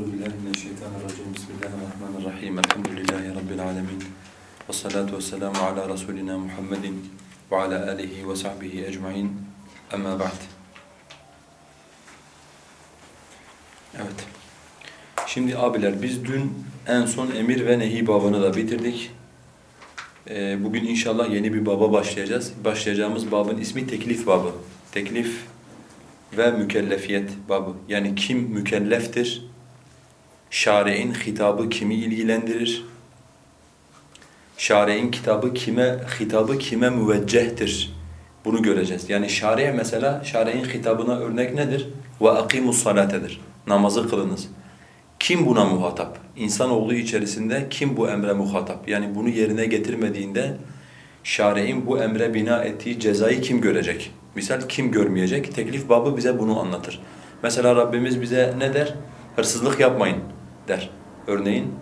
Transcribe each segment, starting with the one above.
Euzu billahi mineşşeytanirracim. Bismillahirrahmanirrahim. Elhamdülillahi rabbil alamin. Ves salatu vesselamu ala rasulina Muhammedin ve ala alihi ve sahbihi ecmaîn. Amma ba'd. Evet. Şimdi abiler biz dün en son emir ve nehi babını da bitirdik. Ee, bugün inşallah yeni bir baba başlayacağız. Başlayacağımız babın ismi teklif babı. Teklif ve mükellefiyet babı. Yani kim mükelleftir? Şari'in hitabı kimi ilgilendirir? Şari'in kitabı kime, hitabı kime müveccehtir? Bunu göreceğiz. Yani şari mesela, şari'in hitabına örnek nedir? Akimus salatedir. Namazı kılınız. Kim buna muhatap? İnsanoğlu içerisinde kim bu emre muhatap? Yani bunu yerine getirmediğinde şari'in bu emre bina ettiği cezayı kim görecek? Misal kim görmeyecek? Teklif babı bize bunu anlatır. Mesela Rabbimiz bize ne der? Hırsızlık yapmayın der. Örneğin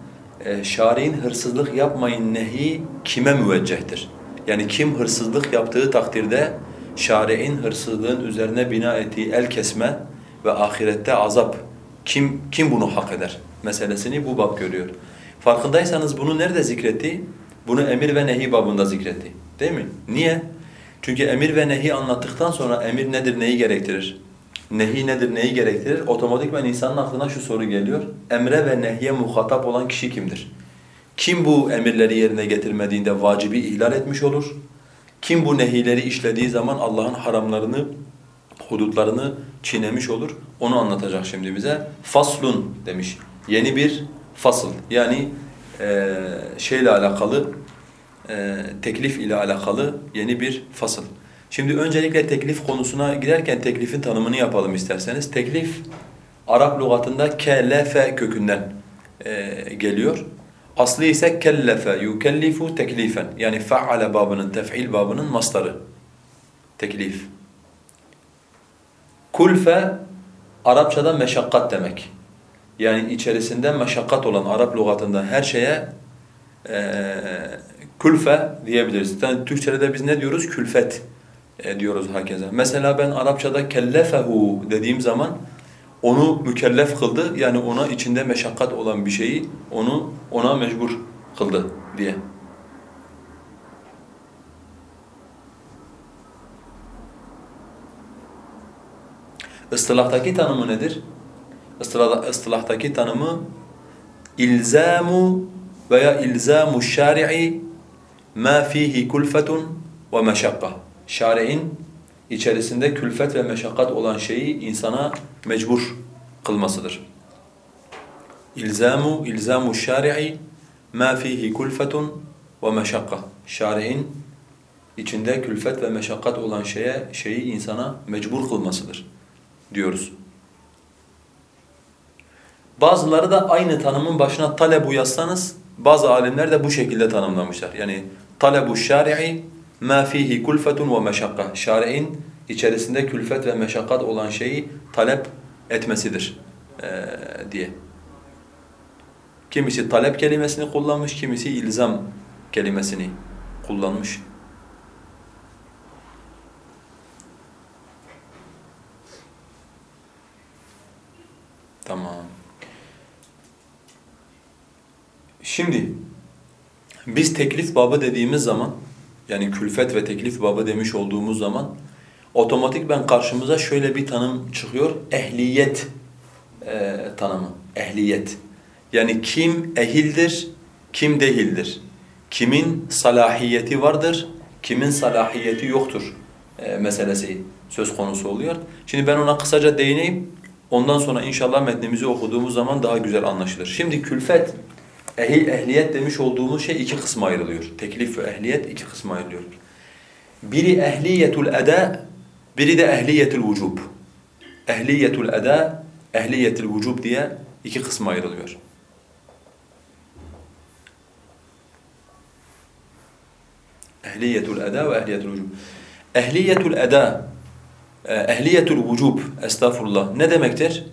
e, şari'in hırsızlık yapmayın nehi kime müveccehtir? Yani kim hırsızlık yaptığı takdirde şari'in hırsızlığın üzerine bina ettiği el kesme ve ahirette azap kim kim bunu hak eder meselesini bu bab görüyor. Farkındaysanız bunu nerede zikretti? Bunu emir ve nehi babında zikretti. Değil mi? Niye? Çünkü emir ve nehi anlattıktan sonra emir nedir, neyi gerektirir? Nehi nedir, neyi gerektirir? Otomatikman insanın aklına şu soru geliyor. Emre ve nehye muhatap olan kişi kimdir? Kim bu emirleri yerine getirmediğinde vacibi ihlal etmiş olur? Kim bu nehileri işlediği zaman Allah'ın haramlarını, hudutlarını çiğnemiş olur? Onu anlatacak şimdi bize. Faslun demiş. Yeni bir fasıl. Yani e, şeyle alakalı, e, teklif ile alakalı yeni bir fasıl. Şimdi öncelikle teklif konusuna girerken teklifin tanımını yapalım isterseniz. Teklif Arap lügatında kellefe kökünden e, geliyor. Aslı ise kellefe yukellifu teklifen. Yani faale babının, tef'il babının mastarı. Teklif. Kulfe Arapçada meşakkat demek. Yani içerisinde meşakkat olan Arap lügatında her şeye e, külfe diyebiliriz. Yani Türkçe'de de biz ne diyoruz? Külfet e, diyoruz herkese. Mesela ben Arapçada kellefehu dediğim zaman onu mükellef kıldı. Yani ona içinde meşakkat olan bir şeyi onu ona mecbur kıldı diye. Istilahtaki tanımı nedir? Istılah, ıstılahtaki tanımı ilzamu veya ilzamu şari'i ma fihi kulfetun ve meşakka. Şari'in içerisinde külfet ve meşakkat olan şeyi insana mecbur kılmasıdır. İlzamu ilzamu şari'i ma fihi kulfetun ve meşakka. Şari'in içinde külfet ve meşakkat olan şeye şeyi insana mecbur kılmasıdır diyoruz. Bazıları da aynı tanımın başına talebu yazsanız bazı alimler de bu şekilde tanımlamışlar. Yani talebu şari'i ma fihi kulfetun ve meşakka. Şari'in içerisinde külfet ve meşakkat olan şeyi talep etmesidir ee, diye. Kimisi talep kelimesini kullanmış, kimisi ilzam kelimesini kullanmış. Tamam. Şimdi biz teklif babı dediğimiz zaman yani külfet ve teklif babı demiş olduğumuz zaman otomatik ben karşımıza şöyle bir tanım çıkıyor. Ehliyet e, tanımı. Ehliyet. Yani kim ehildir, kim değildir. Kimin salahiyeti vardır, kimin salahiyeti yoktur e, meselesi söz konusu oluyor. Şimdi ben ona kısaca değineyim. Ondan sonra inşallah metnimizi okuduğumuz zaman daha güzel anlaşılır. Şimdi külfet, ehil, ehliyet demiş olduğumuz şey iki kısma ayrılıyor. Teklif ve ehliyet iki kısma ayrılıyor. Biri ehliyetul eda, biri de ehliyetul vücub. Ehliyetul eda, ehliyetul vücub diye iki kısma ayrılıyor. Ehliyetul eda ve ehliyetul vücub. Ehliyetul eda, ehliyetul vücub, estağfurullah ne demektir?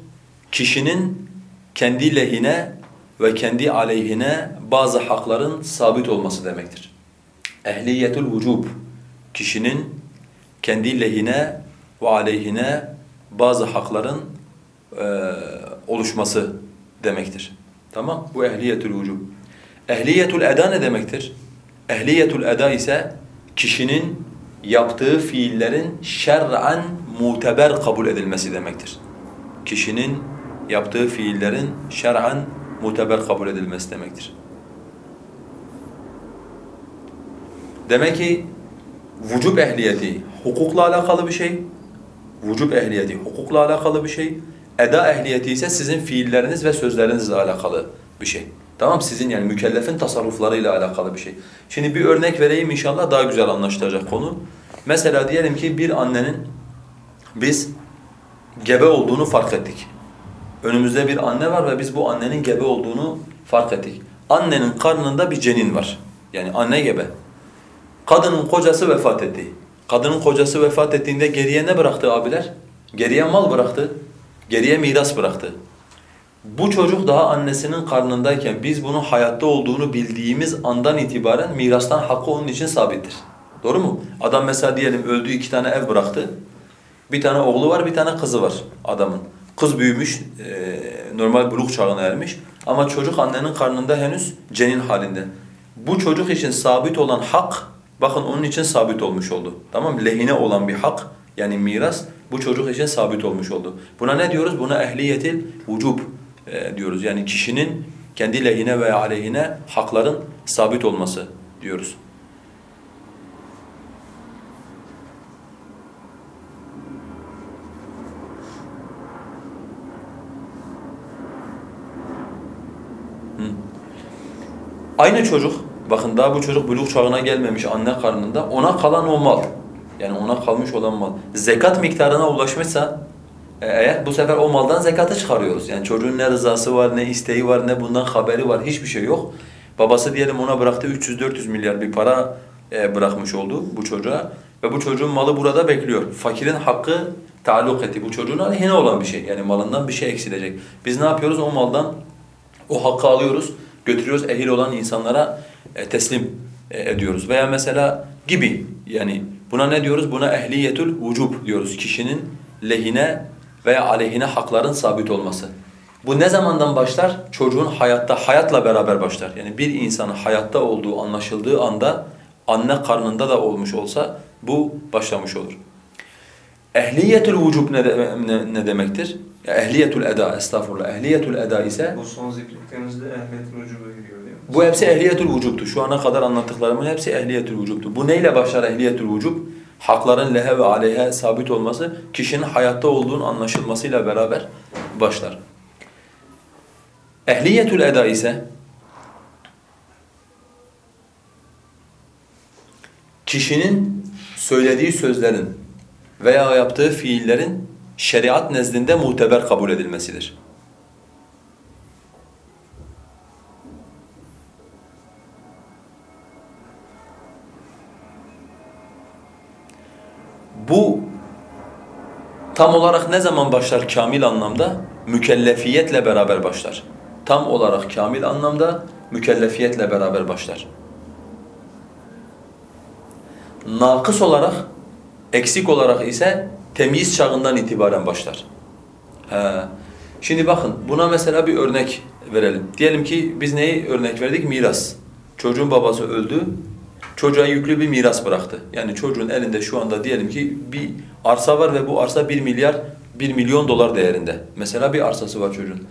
Kişinin kendi lehine ve kendi aleyhine bazı hakların sabit olması demektir. Ehliyetul vücub, kişinin kendi lehine ve aleyhine bazı hakların e, oluşması demektir. Tamam? Bu ehliyetül vücub. Ehliyetül eda ne demektir? Ehliyetül eda ise kişinin yaptığı fiillerin şer'an muteber kabul edilmesi demektir. Kişinin yaptığı fiillerin şer'an muteber kabul edilmesi demektir. Demek ki vücub ehliyeti hukukla alakalı bir şey. Vücub ehliyeti hukukla alakalı bir şey. Eda ehliyeti ise sizin fiilleriniz ve sözlerinizle alakalı bir şey. Tamam Sizin yani mükellefin tasarruflarıyla alakalı bir şey. Şimdi bir örnek vereyim inşallah daha güzel anlaşılacak konu. Mesela diyelim ki bir annenin biz gebe olduğunu fark ettik. Önümüzde bir anne var ve biz bu annenin gebe olduğunu fark ettik. Annenin karnında bir cenin var. Yani anne gebe. Kadının kocası vefat etti. Kadının kocası vefat ettiğinde geriye ne bıraktı abiler? Geriye mal bıraktı. Geriye miras bıraktı. Bu çocuk daha annesinin karnındayken biz bunun hayatta olduğunu bildiğimiz andan itibaren mirastan hakkı onun için sabittir. Doğru mu? Adam mesela diyelim öldü iki tane ev bıraktı. Bir tane oğlu var, bir tane kızı var adamın. Kız büyümüş, e, normal buluk çağına ermiş. Ama çocuk annenin karnında henüz cenin halinde. Bu çocuk için sabit olan hak, bakın onun için sabit olmuş oldu. Tamam? Lehine olan bir hak, yani miras bu çocuk için sabit olmuş oldu. Buna ne diyoruz? Buna ehliyetil vücub e, diyoruz. Yani kişinin kendi lehine veya aleyhine hakların sabit olması diyoruz. Aynı çocuk, bakın daha bu çocuk buluğ çağına gelmemiş anne karnında, ona kalan o mal, yani ona kalmış olan mal, zekat miktarına ulaşmışsa, e, eğer bu sefer o maldan zekatı çıkarıyoruz. Yani çocuğun ne rızası var, ne isteği var, ne bundan haberi var, hiçbir şey yok. Babası diyelim ona bıraktı 300-400 milyar bir para e, bırakmış oldu bu çocuğa. Ve bu çocuğun malı burada bekliyor. Fakirin hakkı taalluk etti. Bu çocuğun aleyhine olan bir şey. Yani malından bir şey eksilecek. Biz ne yapıyoruz? O maldan o hakkı alıyoruz götürüyoruz ehil olan insanlara e, teslim e, ediyoruz. Veya mesela gibi yani buna ne diyoruz? Buna ehliyetül vücub diyoruz. Kişinin lehine veya aleyhine hakların sabit olması. Bu ne zamandan başlar? Çocuğun hayatta, hayatla beraber başlar. Yani bir insanın hayatta olduğu anlaşıldığı anda anne karnında da olmuş olsa bu başlamış olur. Ehliyetül vücub ne, de, ne, ne demektir? Ehliyetül eda, estağfurullah. Ehliyetül eda ise... Bu son zikrettiğinizde ehliyetul vücuba giriyor değil mi? Bu hepsi ehliyetül vücubtu. Şu ana kadar anlattıklarımın hepsi ehliyetül vücubtu. Bu neyle başlar ehliyetül vücub? Hakların lehe ve aleyhe sabit olması, kişinin hayatta olduğunun anlaşılmasıyla beraber başlar. Ehliyetül eda ise kişinin söylediği sözlerin veya yaptığı fiillerin şeriat nezdinde muteber kabul edilmesidir. Bu tam olarak ne zaman başlar kamil anlamda? Mükellefiyetle beraber başlar. Tam olarak kamil anlamda mükellefiyetle beraber başlar. Nakıs olarak, eksik olarak ise temyiz çağından itibaren başlar. He. Şimdi bakın buna mesela bir örnek verelim. Diyelim ki biz neyi örnek verdik? Miras. Çocuğun babası öldü, çocuğa yüklü bir miras bıraktı. Yani çocuğun elinde şu anda diyelim ki bir arsa var ve bu arsa bir milyar, bir milyon dolar değerinde. Mesela bir arsası var çocuğun.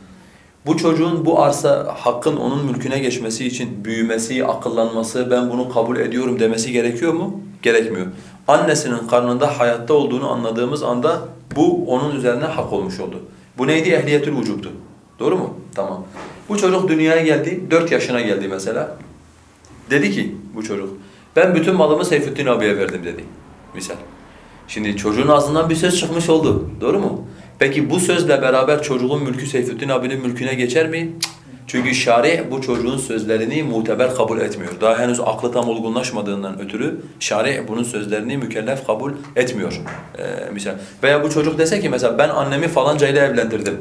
Bu çocuğun bu arsa hakkın onun mülküne geçmesi için büyümesi, akıllanması, ben bunu kabul ediyorum demesi gerekiyor mu? Gerekmiyor. Annesinin karnında hayatta olduğunu anladığımız anda bu onun üzerine hak olmuş oldu. Bu neydi? Ehliyetül vücubtu. Doğru mu? Tamam. Bu çocuk dünyaya geldi, 4 yaşına geldi mesela. Dedi ki bu çocuk, ben bütün malımı Seyfettin abiye verdim dedi. Misal. Şimdi çocuğun ağzından bir söz çıkmış oldu. Doğru mu? Peki bu sözle beraber çocuğun mülkü Seyfettin abinin mülküne geçer mi? Cık. Çünkü şari bu çocuğun sözlerini muteber kabul etmiyor. Daha henüz aklı tam olgunlaşmadığından ötürü şari bunun sözlerini mükellef kabul etmiyor. Ee, misal. Veya bu çocuk dese ki mesela ben annemi falanca ile evlendirdim.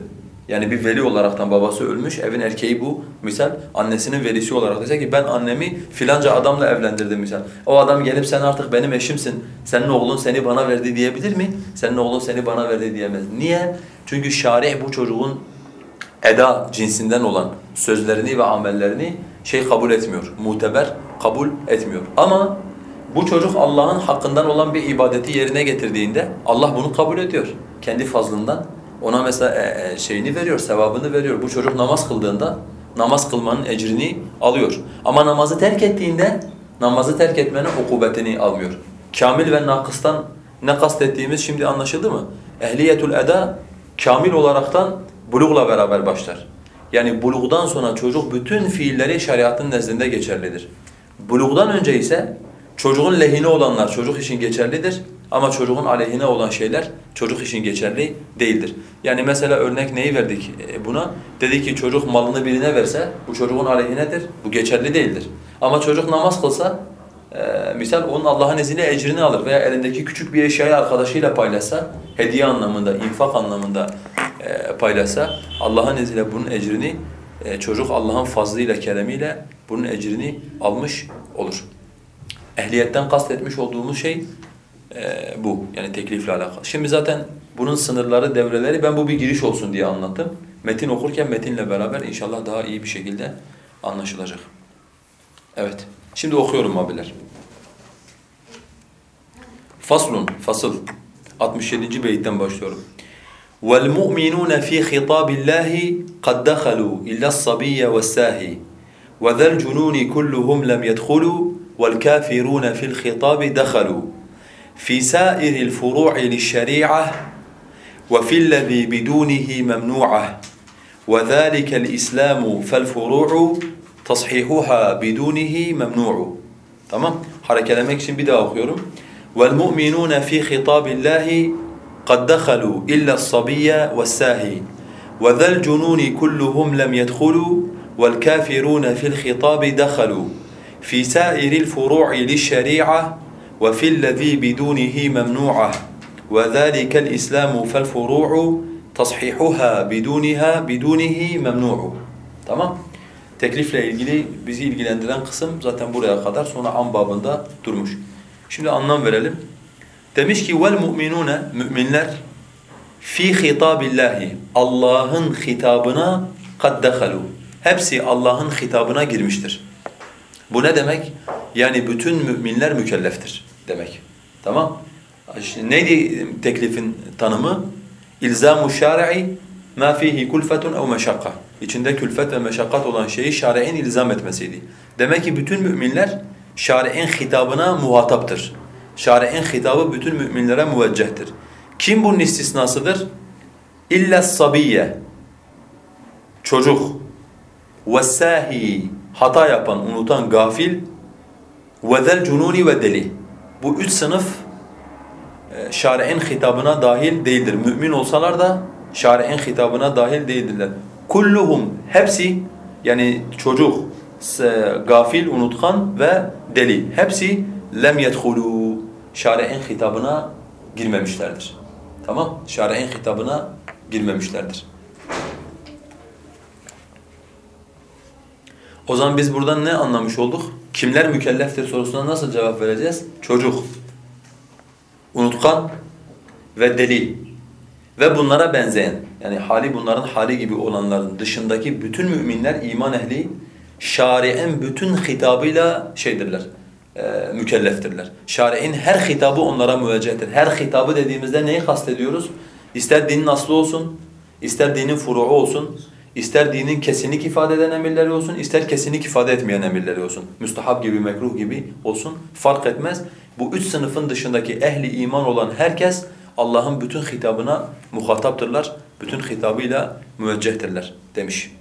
Yani bir veli olaraktan babası ölmüş, evin erkeği bu. Misal annesinin velisi olarak dese ki ben annemi filanca adamla evlendirdim misal. O adam gelip sen artık benim eşimsin, senin oğlun seni bana verdi diyebilir mi? Senin oğlun seni bana verdi diyemez. Niye? Çünkü şari bu çocuğun eda cinsinden olan sözlerini ve amellerini şey kabul etmiyor, muteber kabul etmiyor. Ama bu çocuk Allah'ın hakkından olan bir ibadeti yerine getirdiğinde Allah bunu kabul ediyor. Kendi fazlından ona mesela e, e, şeyini veriyor, sevabını veriyor. Bu çocuk namaz kıldığında namaz kılmanın ecrini alıyor. Ama namazı terk ettiğinde namazı terk etmenin ukubetini almıyor. Kamil ve nakıstan ne kastettiğimiz şimdi anlaşıldı mı? Ehliyetül eda kamil olaraktan bulugla beraber başlar. Yani bulugdan sonra çocuk bütün fiilleri şeriatın nezdinde geçerlidir. Bulugdan önce ise çocuğun lehine olanlar çocuk için geçerlidir ama çocuğun aleyhine olan şeyler çocuk için geçerli değildir. Yani mesela örnek neyi verdik e, buna? Dedi ki çocuk malını birine verse bu çocuğun aleyhinedir, bu geçerli değildir. Ama çocuk namaz kılsa e, misal onun Allah'ın izniyle ecrini alır veya elindeki küçük bir eşyayı arkadaşıyla paylaşsa, hediye anlamında, infak anlamında e, paylaşsa Allah'ın izniyle bunun ecrini e, çocuk Allah'ın fazlıyla, keremiyle bunun ecrini almış olur. Ehliyetten kastetmiş olduğumuz şey e, bu. Yani teklifle alakalı. Şimdi zaten bunun sınırları, devreleri ben bu bir giriş olsun diye anlattım. Metin okurken metinle beraber inşallah daha iyi bir şekilde anlaşılacak. Evet. Şimdi okuyorum abiler. Faslun, fasıl. 67. beyitten başlıyorum. وَالْمُؤْمِنُونَ فِي خِطَابِ اللّٰهِ قَدْ دَخَلُوا إِلَّا الصَّبِيَّ وَالسَّاهِ وَذَا الْجُنُونِ كُلُّهُمْ لَمْ يَدْخُلُوا وَالْكَافِرُونَ فِي الْخِطَابِ دَخَلُوا في سائر الفروع للشريعة وفي الذي بدونه ممنوعة وذلك الإسلام فالفروع تصحيحها بدونه ممنوع. تمام؟ harekelemek için bir daha okuyorum والمؤمنون في خطاب الله قد دخلوا إلا الصبي والساهي وذا الجنون كلهم لم يدخلوا والكافرون في الخطاب دخلوا. في سائر الفروع للشريعة وفي الذي بدونه ممنوعة وذلك الإسلام فالفروع تصحيحها بدونها بدونه ممنوع. Tamam. Teklifle ilgili bizi ilgilendiren kısım zaten buraya kadar sonra an babında durmuş. Şimdi anlam verelim. Demiş ki vel mu'minune müminler fi hitabillahi Allah'ın hitabına kad dehalu. Hepsi Allah'ın hitabına girmiştir. Bu ne demek? Yani bütün müminler mükelleftir demek. Tamam? Şimdi neydi teklifin tanımı? İlzamu şari'i ma fihi kulfetun ev meşakka. İçinde külfet ve meşakkat olan şeyi şari'in ilzam etmesiydi. Demek ki bütün müminler şari'in hitabına muhataptır. Şari'in hitabı bütün müminlere müveccehtir. Kim bunun istisnasıdır? İlla sabiyye. Çocuk. Vessahi. Hata yapan, unutan, gafil. Vezel cununi ve deli. Bu üç sınıf e, şari'in hitabına dahil değildir. Mümin olsalar da şari'in hitabına dahil değildirler. Kulluhum hepsi yani çocuk, gafil, unutkan ve deli hepsi lem yedhulu şari'in hitabına girmemişlerdir. Tamam? Şari'in hitabına girmemişlerdir. O zaman biz buradan ne anlamış olduk? Kimler mükelleftir sorusuna nasıl cevap vereceğiz? Çocuk, unutkan ve deli ve bunlara benzeyen yani hali bunların hali gibi olanların dışındaki bütün müminler iman ehli şari'in bütün hitabıyla şeydirler, e, mükelleftirler. Şari'in her hitabı onlara müveccehtir. Her hitabı dediğimizde neyi kastediyoruz? İster dinin aslı olsun, ister dinin furuğu olsun, ister dinin kesinlik ifade eden emirleri olsun, ister kesinlik ifade etmeyen emirleri olsun. Müstahap gibi, mekruh gibi olsun, fark etmez. Bu üç sınıfın dışındaki ehli iman olan herkes Allah'ın bütün hitabına muhataptırlar, bütün hitabıyla müveccehtirler demiş.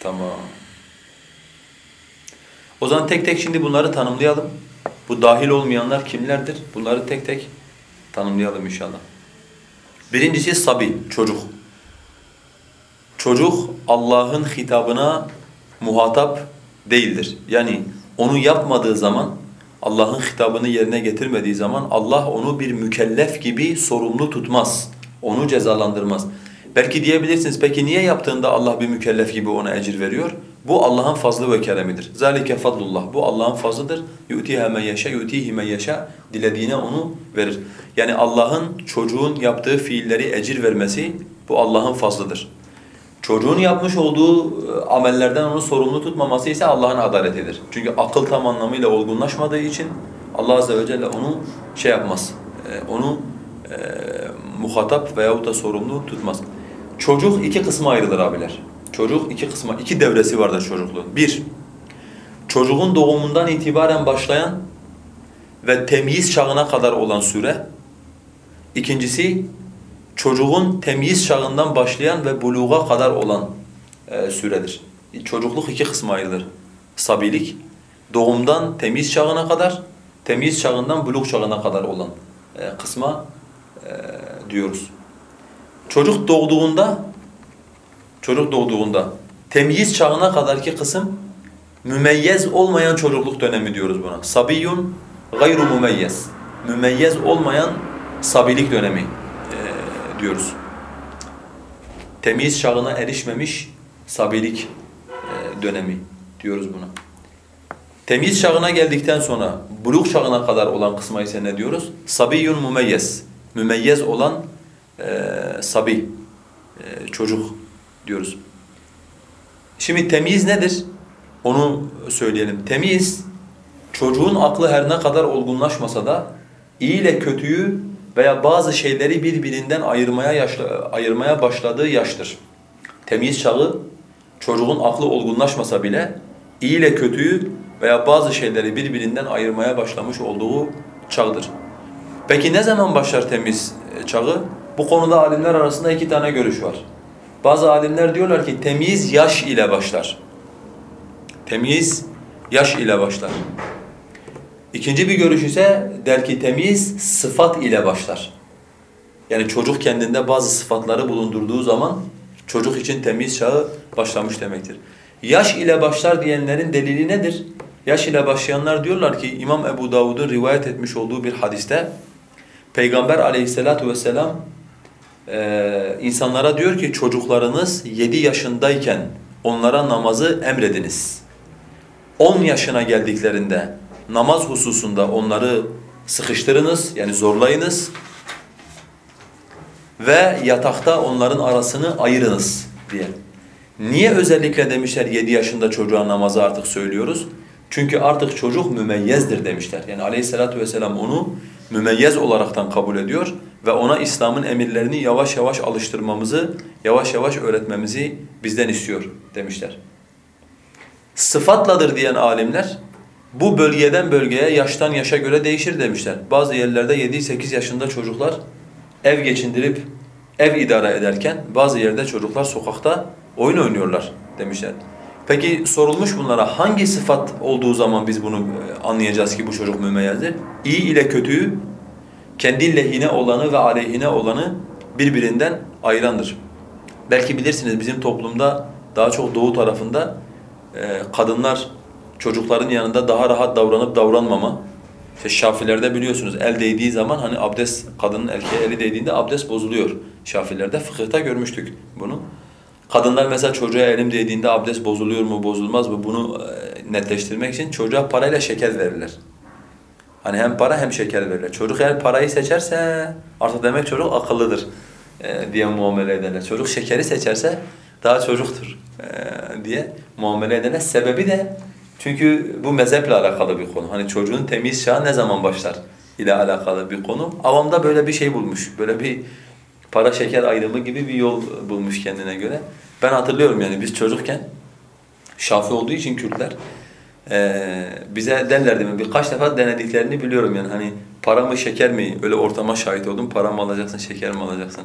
Tamam. O zaman tek tek şimdi bunları tanımlayalım. Bu dahil olmayanlar kimlerdir? Bunları tek tek tanımlayalım inşallah. Birincisi sabi, çocuk. Çocuk Allah'ın hitabına muhatap değildir. Yani onu yapmadığı zaman, Allah'ın hitabını yerine getirmediği zaman Allah onu bir mükellef gibi sorumlu tutmaz. Onu cezalandırmaz. Belki diyebilirsiniz peki niye yaptığında Allah bir mükellef gibi ona ecir veriyor? Bu Allah'ın fazlı ve keremidir. Zalike fadlullah. Bu Allah'ın fazlıdır. Yu'tiha men yasha, yu'tihi men yasha. Dilediğine onu verir. Yani Allah'ın çocuğun yaptığı fiilleri ecir vermesi bu Allah'ın fazlıdır. Çocuğun yapmış olduğu e, amellerden onu sorumlu tutmaması ise Allah'ın adaletidir. Çünkü akıl tam anlamıyla olgunlaşmadığı için Allah azze ve celle onu şey yapmaz. e, Onu e, muhatap veyahut da sorumlu tutmaz. Çocuk iki kısma ayrılır abiler. Çocuk iki kısma, iki devresi vardır çocukluğun. Bir, çocuğun doğumundan itibaren başlayan ve temyiz çağına kadar olan süre. İkincisi, çocuğun temyiz çağından başlayan ve buluğa kadar olan e, süredir. Çocukluk iki kısma ayrılır. Sabilik, doğumdan temyiz çağına kadar, temyiz çağından buluk çağına kadar olan e, kısma e, diyoruz. Çocuk doğduğunda, çocuk doğduğunda temyiz çağına kadarki kısım mümeyyez olmayan çocukluk dönemi diyoruz buna. Sabiyun gayru mümeyyez. Mümeyyez olmayan sabilik dönemi diyoruz. Temyiz çağına erişmemiş sabilik e, dönemi diyoruz buna. Temyiz çağına geldikten sonra buluk çağına kadar olan kısma ise ne diyoruz? Sabiyun mümeyyez. Mümeyyez olan e, sabi, e, çocuk diyoruz. Şimdi temyiz nedir? Onu söyleyelim. Temyiz, çocuğun aklı her ne kadar olgunlaşmasa da iyi ile kötüyü veya bazı şeyleri birbirinden ayırmaya yaşla, ayırmaya başladığı yaştır. Temyiz çağı çocuğun aklı olgunlaşmasa bile iyi ile kötüyü veya bazı şeyleri birbirinden ayırmaya başlamış olduğu çağdır. Peki ne zaman başlar temyiz çağı? Bu konuda alimler arasında iki tane görüş var. Bazı alimler diyorlar ki temyiz yaş ile başlar. Temyiz yaş ile başlar. İkinci bir görüş ise der ki temyiz sıfat ile başlar. Yani çocuk kendinde bazı sıfatları bulundurduğu zaman çocuk için temyiz çağı başlamış demektir. Yaş ile başlar diyenlerin delili nedir? Yaş ile başlayanlar diyorlar ki İmam Ebu Davud'un rivayet etmiş olduğu bir hadiste Peygamber aleyhissalatu vesselam e, insanlara diyor ki çocuklarınız 7 yaşındayken onlara namazı emrediniz. 10 yaşına geldiklerinde namaz hususunda onları sıkıştırınız yani zorlayınız ve yatakta onların arasını ayırınız diye. Niye özellikle demişler 7 yaşında çocuğa namazı artık söylüyoruz? Çünkü artık çocuk mümeyyezdir demişler. Yani aleyhissalatu vesselam onu mümeyyez olaraktan kabul ediyor ve ona İslam'ın emirlerini yavaş yavaş alıştırmamızı, yavaş yavaş öğretmemizi bizden istiyor demişler. Sıfatladır diyen alimler bu bölgeden bölgeye, yaştan yaşa göre değişir demişler. Bazı yerlerde 7-8 yaşında çocuklar ev geçindirip ev idare ederken bazı yerde çocuklar sokakta oyun oynuyorlar demişler. Peki sorulmuş bunlara hangi sıfat olduğu zaman biz bunu anlayacağız ki bu çocuk mümeyyezdir? İyi ile kötüyü, kendi lehine olanı ve aleyhine olanı birbirinden ayırandır. Belki bilirsiniz bizim toplumda daha çok doğu tarafında kadınlar çocukların yanında daha rahat davranıp davranmama. İşte Şafilerde biliyorsunuz el değdiği zaman hani abdest kadının erkeğe eli değdiğinde abdest bozuluyor. Şafilerde fıkıhta görmüştük bunu. Kadınlar mesela çocuğa elim değdiğinde abdest bozuluyor mu bozulmaz mı bunu netleştirmek için çocuğa parayla şeker verirler. Hani hem para hem şeker verirler. Çocuk eğer parayı seçerse artık demek çocuk akıllıdır diye muamele ederler. Çocuk şekeri seçerse daha çocuktur diye muamele ederler. Sebebi de çünkü bu mezheple alakalı bir konu. Hani çocuğun temiz çağı ne zaman başlar ile alakalı bir konu. Avamda böyle bir şey bulmuş. Böyle bir para şeker ayrımı gibi bir yol bulmuş kendine göre. Ben hatırlıyorum yani biz çocukken Şafi olduğu için Kürtler ee, bize derlerdi mi birkaç defa denediklerini biliyorum yani hani para mı şeker mi öyle ortama şahit oldum para mı alacaksın şeker mi alacaksın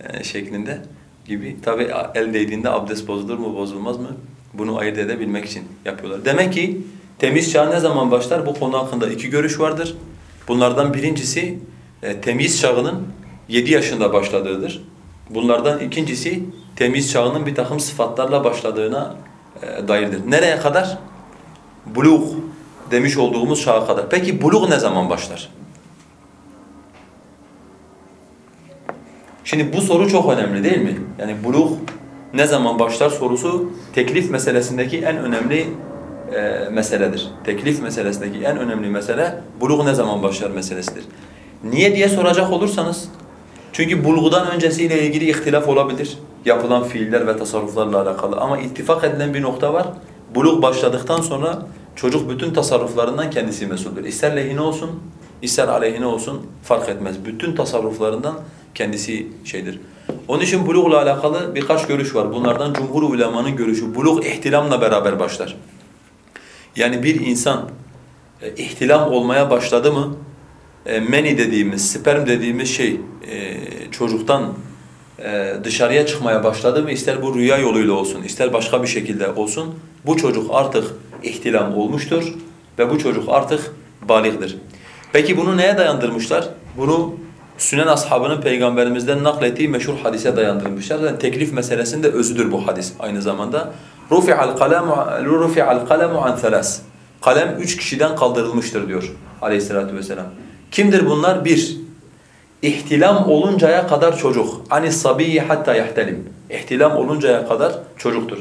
ee, şeklinde gibi. Tabi el değdiğinde abdest bozulur mu bozulmaz mı bunu ayırt edebilmek için yapıyorlar. Demek ki temiz çağ ne zaman başlar? Bu konu hakkında iki görüş vardır. Bunlardan birincisi e, temiz çağının 7 yaşında başladığıdır. Bunlardan ikincisi temiz çağının bir takım sıfatlarla başladığına e, dairdir. Nereye kadar? Buluk demiş olduğumuz çağa kadar. Peki buluk ne zaman başlar? Şimdi bu soru çok önemli değil mi? Yani buluk ne zaman başlar sorusu teklif meselesindeki en önemli e, meseledir. Teklif meselesindeki en önemli mesele buluk ne zaman başlar meselesidir. Niye diye soracak olursanız çünkü bulgudan öncesiyle ilgili ihtilaf olabilir. Yapılan fiiller ve tasarruflarla alakalı ama ittifak edilen bir nokta var. Buluk başladıktan sonra çocuk bütün tasarruflarından kendisi mesuldür. İster lehine olsun, ister aleyhine olsun fark etmez. Bütün tasarruflarından kendisi şeydir. Onun için bulugla alakalı birkaç görüş var. Bunlardan cumhur ulemanın görüşü buluk ihtilamla beraber başlar. Yani bir insan e, ihtilam olmaya başladı mı e, meni dediğimiz, sperm dediğimiz şey e, çocuktan e, dışarıya çıkmaya başladı mı ister bu rüya yoluyla olsun, ister başka bir şekilde olsun bu çocuk artık ihtilam olmuştur ve bu çocuk artık baligdir. Peki bunu neye dayandırmışlar? Bunu Sünen ashabının peygamberimizden naklettiği meşhur hadise dayandırmışlar. Yani teklif meselesinin de özüdür bu hadis aynı zamanda. Rufi'al kalamu rufi'al kalamu an thalas. Kalem üç kişiden kaldırılmıştır diyor Aleyhissalatu vesselam. Kimdir bunlar? Bir, İhtilam oluncaya kadar çocuk. Anis sabiyyi hatta yahtalim. İhtilam oluncaya kadar çocuktur.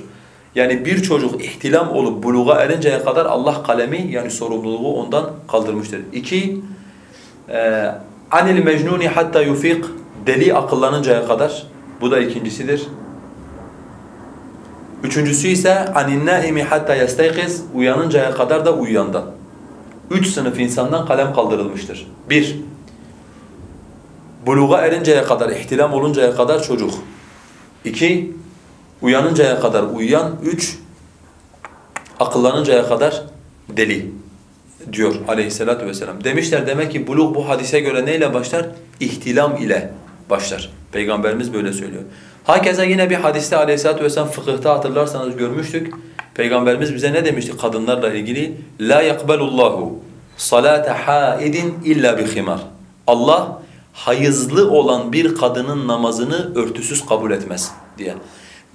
Yani bir çocuk ihtilam olup buluğa erinceye kadar Allah kalemi yani sorumluluğu ondan kaldırmıştır. İki, e, anil mecnuni hatta yufik deli akıllanıncaya kadar. Bu da ikincisidir. Üçüncüsü ise anin naimi hatta yastayqiz uyanıncaya kadar da uyuyandan. Üç sınıf insandan kalem kaldırılmıştır. Bir, buluğa erinceye kadar, ihtilam oluncaya kadar çocuk. İki, uyanıncaya kadar uyuyan. Üç, akıllanıncaya kadar deli diyor aleyhissalatu vesselam. Demişler demek ki buluk bu hadise göre neyle başlar? İhtilam ile başlar. Peygamberimiz böyle söylüyor. Hakeza yine bir hadiste aleyhissalatu vesselam fıkıhta hatırlarsanız görmüştük. Peygamberimiz bize ne demişti kadınlarla ilgili? La yakbalullahu salate haidin illa bi khimar. Allah hayızlı olan bir kadının namazını örtüsüz kabul etmez diye.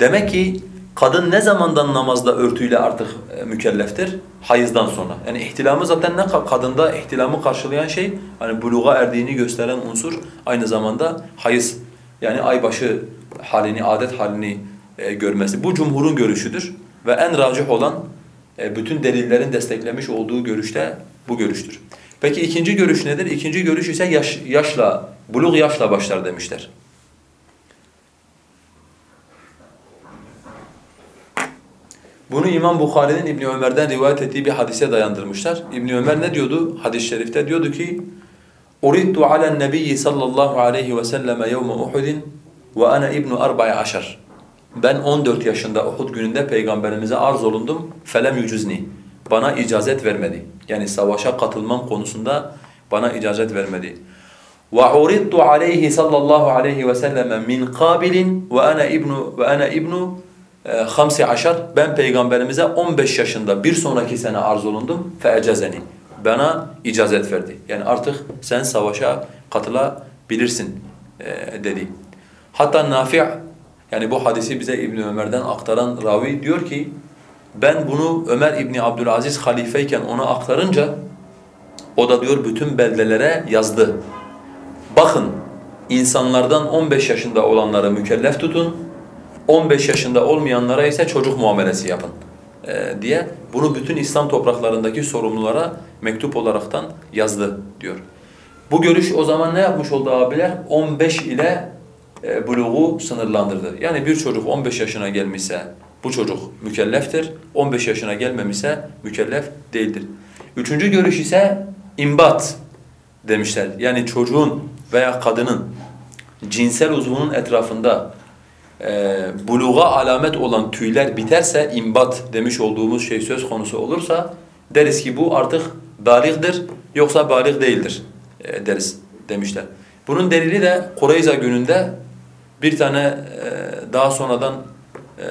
Demek ki kadın ne zamandan namazda örtüyle artık e, mükelleftir? Hayızdan sonra. Yani ihtilamı zaten ne ka- kadında ihtilamı karşılayan şey hani buluğa erdiğini gösteren unsur aynı zamanda hayız. Yani aybaşı halini, adet halini e, görmesi. Bu cumhurun görüşüdür ve en racih olan e, bütün delillerin desteklemiş olduğu görüşte bu görüştür. Peki ikinci görüş nedir? İkinci görüş ise yaş, yaşla, buluk yaşla başlar demişler. Bunu İmam Bukhari'nin İbn Ömer'den rivayet ettiği bir hadise dayandırmışlar. İbn Ömer ne diyordu hadis-i şerifte? Diyordu ki: "Uridtu alen nebiyyi sallallahu aleyhi ve selleme yevme Uhud'in ve ana ibnu arba'i aşar." Ben 14 yaşında Uhud gününde peygamberimize arz olundum. Felem yucuzni. Bana icazet vermedi. Yani savaşa katılmam konusunda bana icazet vermedi. Ve uridtu aleyhi sallallahu aleyhi ve selleme min kabilin ve ana ibnu hamsi aşar. Ben peygamberimize 15 yaşında bir sonraki sene arz olundum. Bana icazet verdi. Yani artık sen savaşa katılabilirsin e, dedi. Hatta Nafi' yani bu hadisi bize İbn Ömer'den aktaran ravi diyor ki ben bunu Ömer İbni Abdülaziz halifeyken ona aktarınca o da diyor bütün beldelere yazdı. Bakın insanlardan 15 yaşında olanları mükellef tutun, 15 yaşında olmayanlara ise çocuk muamelesi yapın ee, diye bunu bütün İslam topraklarındaki sorumlulara mektup olaraktan yazdı diyor. Bu görüş o zaman ne yapmış oldu abiler? 15 ile e, buluğu sınırlandırdı. Yani bir çocuk 15 yaşına gelmişse bu çocuk mükelleftir. 15 yaşına gelmemişse mükellef değildir. Üçüncü görüş ise imbat demişler. Yani çocuğun veya kadının cinsel uzvunun etrafında e, buluğa alamet olan tüyler biterse imbat demiş olduğumuz şey söz konusu olursa deriz ki bu artık baligdir yoksa balig değildir e, deriz demişler. Bunun delili de Kureyza gününde bir tane e, daha sonradan e,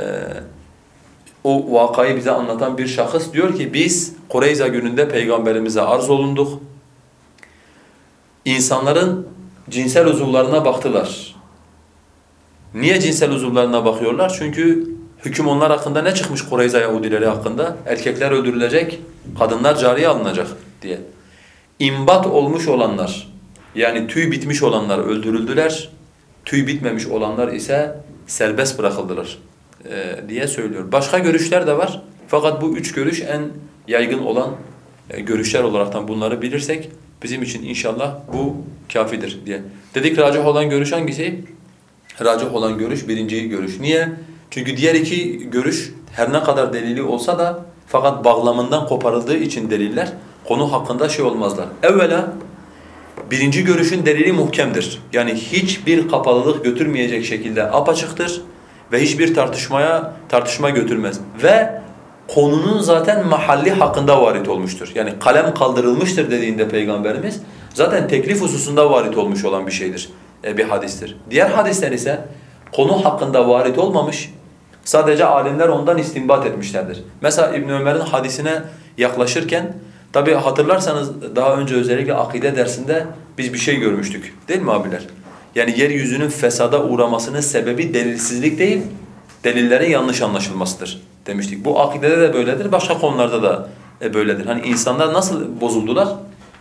o vakayı bize anlatan bir şahıs diyor ki biz Kureyza gününde peygamberimize arz olunduk. İnsanların cinsel uzuvlarına baktılar. Niye cinsel uzuvlarına bakıyorlar? Çünkü hüküm onlar hakkında ne çıkmış Kureyza Yahudileri hakkında? Erkekler öldürülecek, kadınlar cariye alınacak diye. İmbat olmuş olanlar, yani tüy bitmiş olanlar öldürüldüler, tüy bitmemiş olanlar ise serbest bırakıldılar e, diye söylüyor. Başka görüşler de var. Fakat bu üç görüş en yaygın olan e, görüşler olaraktan bunları bilirsek bizim için inşallah bu kafidir diye. Dedik racih olan görüş hangisi? Racih olan görüş birinci görüş. Niye? Çünkü diğer iki görüş her ne kadar delili olsa da fakat bağlamından koparıldığı için deliller konu hakkında şey olmazlar. Evvela birinci görüşün delili muhkemdir. Yani hiçbir kapalılık götürmeyecek şekilde apaçıktır ve hiçbir tartışmaya tartışma götürmez. Ve konunun zaten mahalli hakkında varit olmuştur. Yani kalem kaldırılmıştır dediğinde Peygamberimiz zaten teklif hususunda varit olmuş olan bir şeydir, bir hadistir. Diğer hadisler ise konu hakkında varit olmamış, sadece alimler ondan istinbat etmişlerdir. Mesela İbn Ömer'in hadisine yaklaşırken Tabi hatırlarsanız daha önce özellikle akide dersinde biz bir şey görmüştük. Değil mi abiler? Yani yeryüzünün fesada uğramasının sebebi delilsizlik değil, delillerin yanlış anlaşılmasıdır demiştik. Bu akidede de böyledir, başka konularda da e, böyledir. Hani insanlar nasıl bozuldular?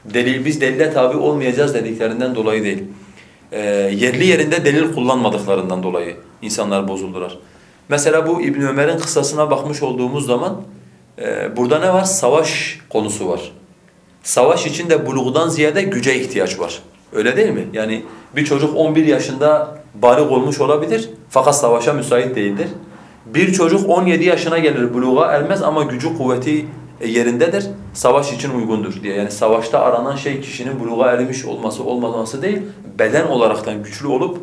Delil biz delile tabi olmayacağız dediklerinden dolayı değil. E, yerli yerinde delil kullanmadıklarından dolayı insanlar bozuldular. Mesela bu İbn Ömer'in kıssasına bakmış olduğumuz zaman ee, burada ne var? Savaş konusu var. Savaş için de bulugdan ziyade güce ihtiyaç var. Öyle değil mi? Yani bir çocuk 11 yaşında balık olmuş olabilir fakat savaşa müsait değildir. Bir çocuk 17 yaşına gelir buluğa ermez ama gücü kuvveti e, yerindedir. Savaş için uygundur diye. Yani savaşta aranan şey kişinin buluğa ermiş olması olmaması değil, beden olaraktan güçlü olup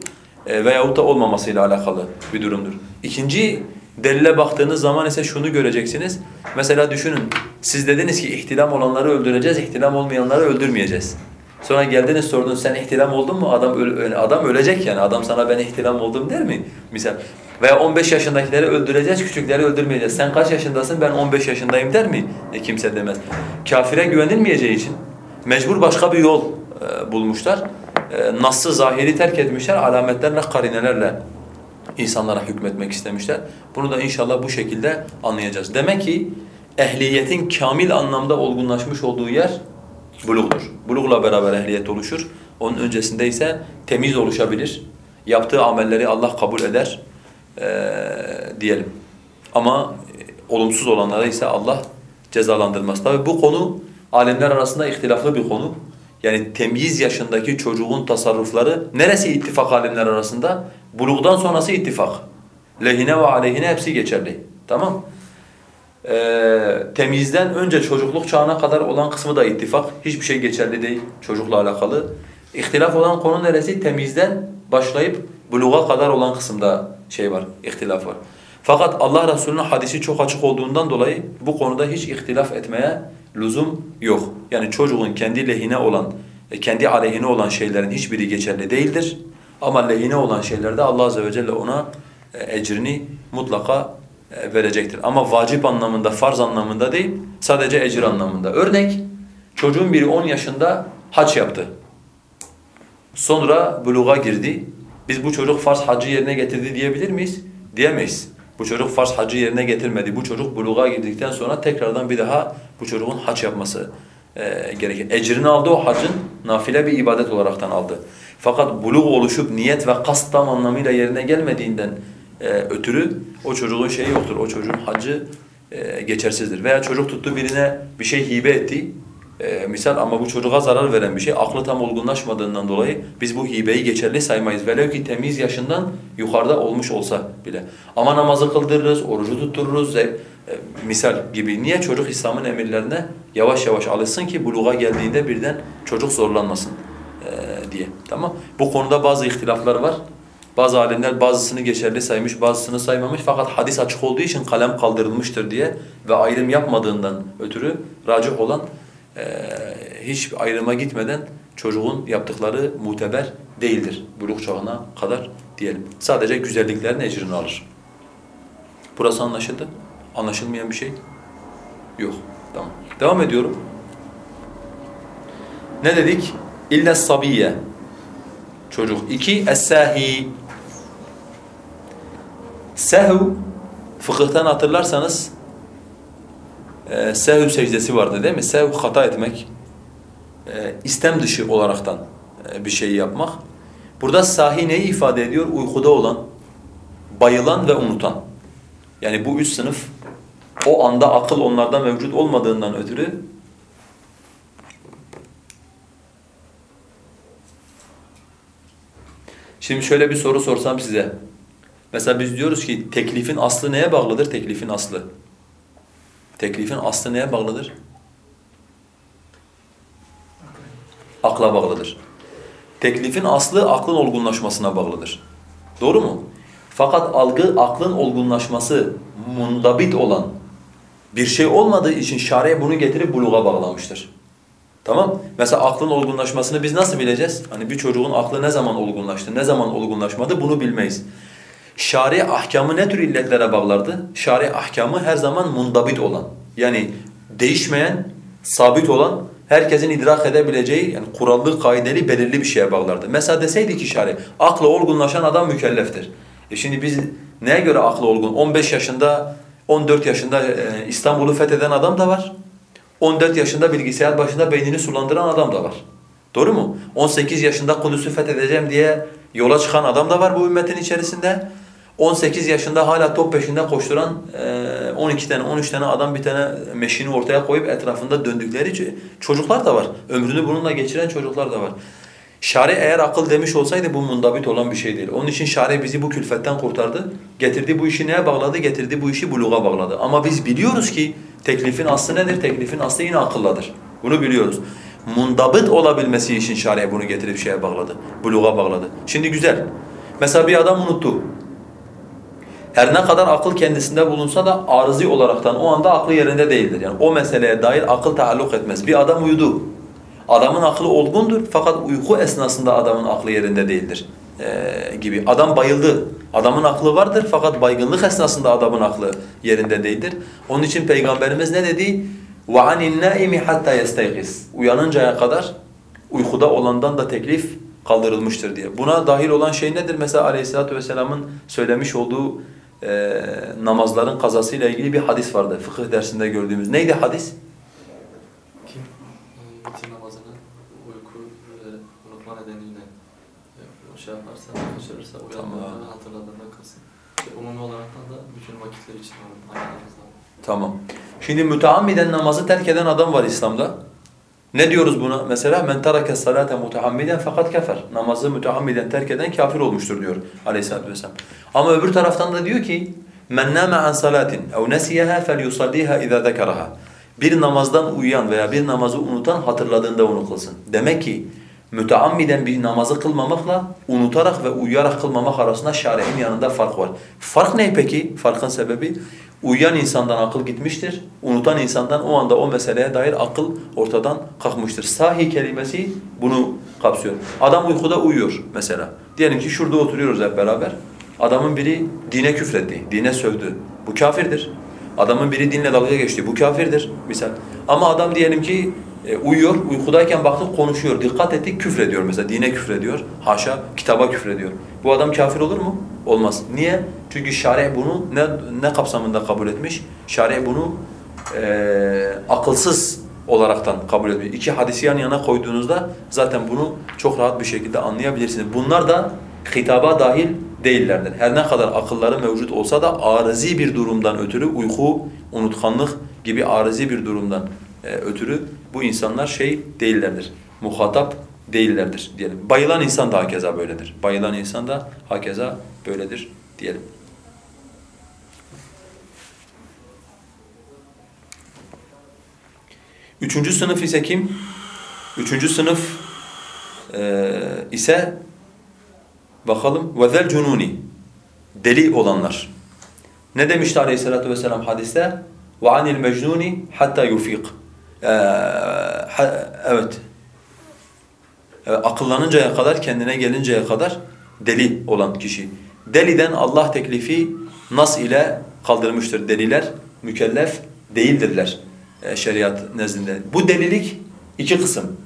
e, veyahut da olmamasıyla alakalı bir durumdur. İkinci Delile baktığınız zaman ise şunu göreceksiniz. Mesela düşünün, siz dediniz ki ihtilam olanları öldüreceğiz, ihtilam olmayanları öldürmeyeceğiz. Sonra geldiniz sordunuz sen ihtilam oldun mu? Adam öle, adam ölecek yani. Adam sana ben ihtilam oldum der mi? Misal. Veya 15 yaşındakileri öldüreceğiz, küçükleri öldürmeyeceğiz. Sen kaç yaşındasın? Ben 15 yaşındayım der mi? E, kimse demez. Kafire güvenilmeyeceği için mecbur başka bir yol e, bulmuşlar. E, Nas'ı zahiri terk etmişler, alametlerle, karinelerle insanlara hükmetmek istemişler. Bunu da inşallah bu şekilde anlayacağız. Demek ki ehliyetin kamil anlamda olgunlaşmış olduğu yer bulugdur. Bulugla beraber ehliyet oluşur. Onun öncesinde ise temiz oluşabilir. Yaptığı amelleri Allah kabul eder ee, diyelim. Ama e, olumsuz olanlara ise Allah cezalandırmaz. Tabi bu konu alemler arasında ihtilaflı bir konu. Yani temyiz yaşındaki çocuğun tasarrufları neresi ittifak alimler arasında? Bulugdan sonrası ittifak. Lehine ve aleyhine hepsi geçerli. Tamam? Ee, temyizden önce çocukluk çağına kadar olan kısmı da ittifak. Hiçbir şey geçerli değil çocukla alakalı. İhtilaf olan konu neresi? Temyizden başlayıp buluğa kadar olan kısımda şey var, ihtilaf var. Fakat Allah Resulü'nün hadisi çok açık olduğundan dolayı bu konuda hiç ihtilaf etmeye lüzum yok. Yani çocuğun kendi lehine olan, e, kendi aleyhine olan şeylerin hiçbiri geçerli değildir. Ama lehine olan şeylerde Allah Azze ve Celle ona e, ecrini mutlaka e, verecektir. Ama vacip anlamında, farz anlamında değil, sadece ecir anlamında. Örnek, çocuğun biri 10 yaşında hac yaptı. Sonra buluğa girdi. Biz bu çocuk farz hacı yerine getirdi diyebilir miyiz? Diyemeyiz. Bu çocuk farz hacı yerine getirmedi. Bu çocuk buluğa girdikten sonra tekrardan bir daha bu çocuğun hac yapması e, gerekir. Ecrini aldı o hacın nafile bir ibadet olaraktan aldı. Fakat bulug oluşup niyet ve kast tam anlamıyla yerine gelmediğinden e, ötürü o çocuğun şeyi yoktur. O çocuğun hacı e, geçersizdir. Veya çocuk tuttu birine bir şey hibe etti. E, misal ama bu çocuğa zarar veren bir şey aklı tam olgunlaşmadığından dolayı biz bu hibeyi geçerli saymayız. Velev ki temiz yaşından yukarıda olmuş olsa bile. Ama namazı kıldırırız, orucu tuttururuz. E, misal gibi. Niye çocuk İslam'ın emirlerine yavaş yavaş alışsın ki buluğa geldiğinde birden çocuk zorlanmasın e, diye. Tamam? Bu konuda bazı ihtilaflar var. Bazı alimler bazısını geçerli saymış, bazısını saymamış fakat hadis açık olduğu için kalem kaldırılmıştır diye ve ayrım yapmadığından ötürü racih olan e, hiç ayrıma gitmeden çocuğun yaptıkları muteber değildir buluk çağına kadar diyelim. Sadece güzelliklerin ecrini alır. Burası anlaşıldı. Anlaşılmayan bir şey yok. Tamam. Devam ediyorum. Ne dedik? İlle sabiye. Çocuk. İki, es-sahi. Sehv, fıkıhtan hatırlarsanız e, sehv secdesi vardı değil mi? Sehv hata etmek, e, istem dışı olaraktan e, bir şey yapmak. Burada sahi neyi ifade ediyor? Uykuda olan, bayılan ve unutan. Yani bu üç sınıf o anda akıl onlarda mevcut olmadığından ötürü Şimdi şöyle bir soru sorsam size. Mesela biz diyoruz ki teklifin aslı neye bağlıdır? Teklifin aslı. Teklifin aslı neye bağlıdır? Akla bağlıdır. Teklifin aslı aklın olgunlaşmasına bağlıdır. Doğru mu? Fakat algı aklın olgunlaşması mundabit olan bir şey olmadığı için şariye bunu getirip buluğa bağlamıştır. Tamam? Mesela aklın olgunlaşmasını biz nasıl bileceğiz? Hani bir çocuğun aklı ne zaman olgunlaştı, ne zaman olgunlaşmadı bunu bilmeyiz. Şari ahkamı ne tür illetlere bağlardı? Şari ahkamı her zaman mundabit olan. Yani değişmeyen, sabit olan, herkesin idrak edebileceği yani kurallı, kaideli, belirli bir şeye bağlardı. Mesela deseydi ki şari, akla olgunlaşan adam mükelleftir. E şimdi biz neye göre aklı olgun? 15 yaşında, 14 yaşında e, İstanbul'u fetheden adam da var. 14 yaşında bilgisayar başında beynini sulandıran adam da var. Doğru mu? 18 yaşında Kudüs'ü fethedeceğim diye yola çıkan adam da var bu ümmetin içerisinde. 18 yaşında hala top peşinde koşturan 12 tane 13 tane adam bir tane meşini ortaya koyup etrafında döndükleri çocuklar da var. Ömrünü bununla geçiren çocuklar da var. Şari eğer akıl demiş olsaydı bu mundabit olan bir şey değil. Onun için şari bizi bu külfetten kurtardı. Getirdi bu işi neye bağladı? Getirdi bu işi buluğa bağladı. Ama biz biliyoruz ki teklifin aslı nedir? Teklifin aslı yine akılladır. Bunu biliyoruz. Mundabit olabilmesi için şariye bunu getirip şeye bağladı. Buluğa bağladı. Şimdi güzel. Mesela bir adam unuttu Her ne kadar akıl kendisinde bulunsa da arızi olaraktan o anda aklı yerinde değildir. Yani o meseleye dair akıl taalluk etmez. Bir adam uyudu. Adamın aklı olgundur fakat uyku esnasında adamın aklı yerinde değildir ee, gibi. Adam bayıldı. Adamın aklı vardır fakat baygınlık esnasında adamın aklı yerinde değildir. Onun için Peygamberimiz ne dedi? وَعَنِ النَّائِمِ حَتَّى يَسْتَيْقِسْ Uyanıncaya kadar uykuda olandan da teklif kaldırılmıştır diye. Buna dahil olan şey nedir? Mesela Aleyhisselatü Vesselam'ın söylemiş olduğu e, namazların kazasıyla ilgili bir hadis vardı. Fıkıh dersinde gördüğümüz. Neydi hadis? Kim e, vitir namazını uyku ve unutma nedeniyle e, şey yaparsa, kaçırırsa, uyandığında Tamam. hatırladığında kılsın. Umumi olarak da bütün vakitler için var. Tamam. Şimdi müteammiden namazı terk eden adam var İslam'da. Ne diyoruz buna? Mesela men terake salate muteammiden fakat kefer. Namazı müteammiden terk eden kafir olmuştur diyor Aleyhisselatü vesselam. Ama öbür taraftan da diyor ki men nâme an salatin ev nesiyeha felyusalliha izâ zekeraha. Bir namazdan uyuyan veya bir namazı unutan hatırladığında onu kılsın. Demek ki müteammiden bir namazı kılmamakla unutarak ve uyuyarak kılmamak arasında şari'in yanında fark var. Fark ne peki? Farkın sebebi uyuyan insandan akıl gitmiştir. Unutan insandan o anda o meseleye dair akıl ortadan kalkmıştır. Sahi kelimesi bunu kapsıyor. Adam uykuda uyuyor mesela. Diyelim ki şurada oturuyoruz hep beraber. Adamın biri dine küfretti, dine sövdü. Bu kafirdir. Adamın biri dinle dalga geçti. Bu kafirdir misal. Ama adam diyelim ki e, uyuyor, uykudayken baktık konuşuyor. Dikkat ettik küfrediyor mesela. Dine küfrediyor. Haşa kitaba küfrediyor. Bu adam kafir olur mu? Olmaz. Niye? Çünkü şari bunu ne ne kapsamında kabul etmiş? Şari bunu e, akılsız olaraktan kabul etmiş. İki hadisi yan yana koyduğunuzda zaten bunu çok rahat bir şekilde anlayabilirsiniz. Bunlar da hitaba dahil değillerdir. Her ne kadar akılları mevcut olsa da arızi bir durumdan ötürü uyku, unutkanlık gibi arızi bir durumdan e, ötürü bu insanlar şey değillerdir. Muhatap değillerdir diyelim. Bayılan insan da hakeza böyledir. Bayılan insan da hakeza böyledir diyelim. Üçüncü sınıf ise kim? Üçüncü sınıf e, ise bakalım وَذَا cununi Deli olanlar. Ne demişti aleyhissalatu vesselam hadiste? وَعَنِ الْمَجْنُونِ hatta يُفِيقِ ee, ha- evet. evet. Akıllanıncaya kadar, kendine gelinceye kadar deli olan kişi. Deliden Allah teklifi nas ile kaldırmıştır. Deliler mükellef değildirler e, şeriat nezdinde. Bu delilik iki kısım.